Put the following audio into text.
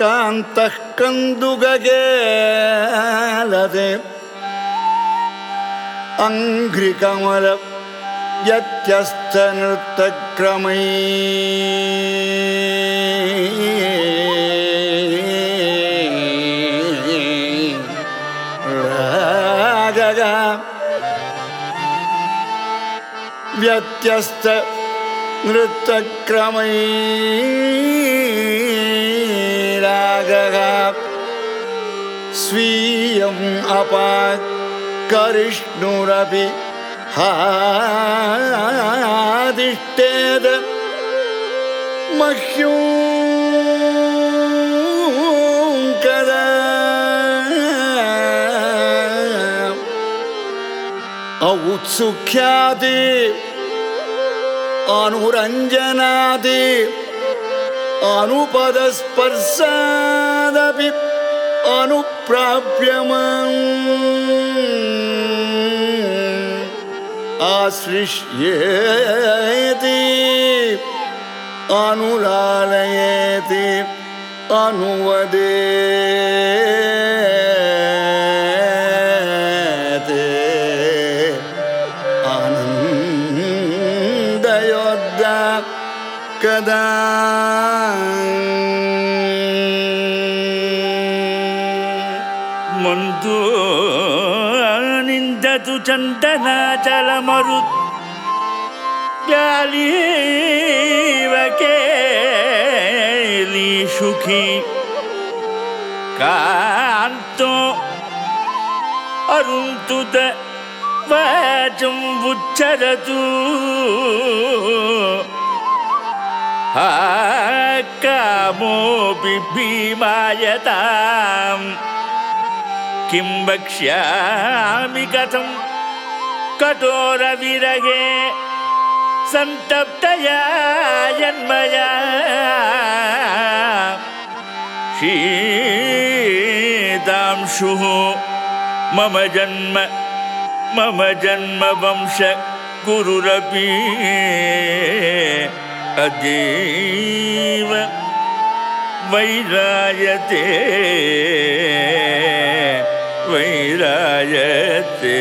കാന്തകേലത് അംഘ്രികമല വ്യത്യസ്ത നൃത്തക്രമൈ വ്യത്യസ്ത നൃത്തക്രമൈ स्वीयम् अपाकरिष्णुरपि हादिष्टेद मह्यूं कदा औत्सुख्यादि अनुरञ्जनादि अनुपदस्पर्शादपि अनुप्राप्यमम्। आश्लिष्येति अनुलालयेति अनुवदेते। आनन्दयोद्धा कदा منذ نندت چندناچل مرد প্যালি বকেলি সুখী। কান্ত অরুন্তুত বাচম বুচ্ছরতু কামো বিভীমায়তাম। किं वक्ष्यामि कथं? कठोरविरगे सन्तप्तया जन्मया। शीतांशुः मम जन्म मम जन्मवंश गुरुरपि अतीव वैरायते வைராயத்தே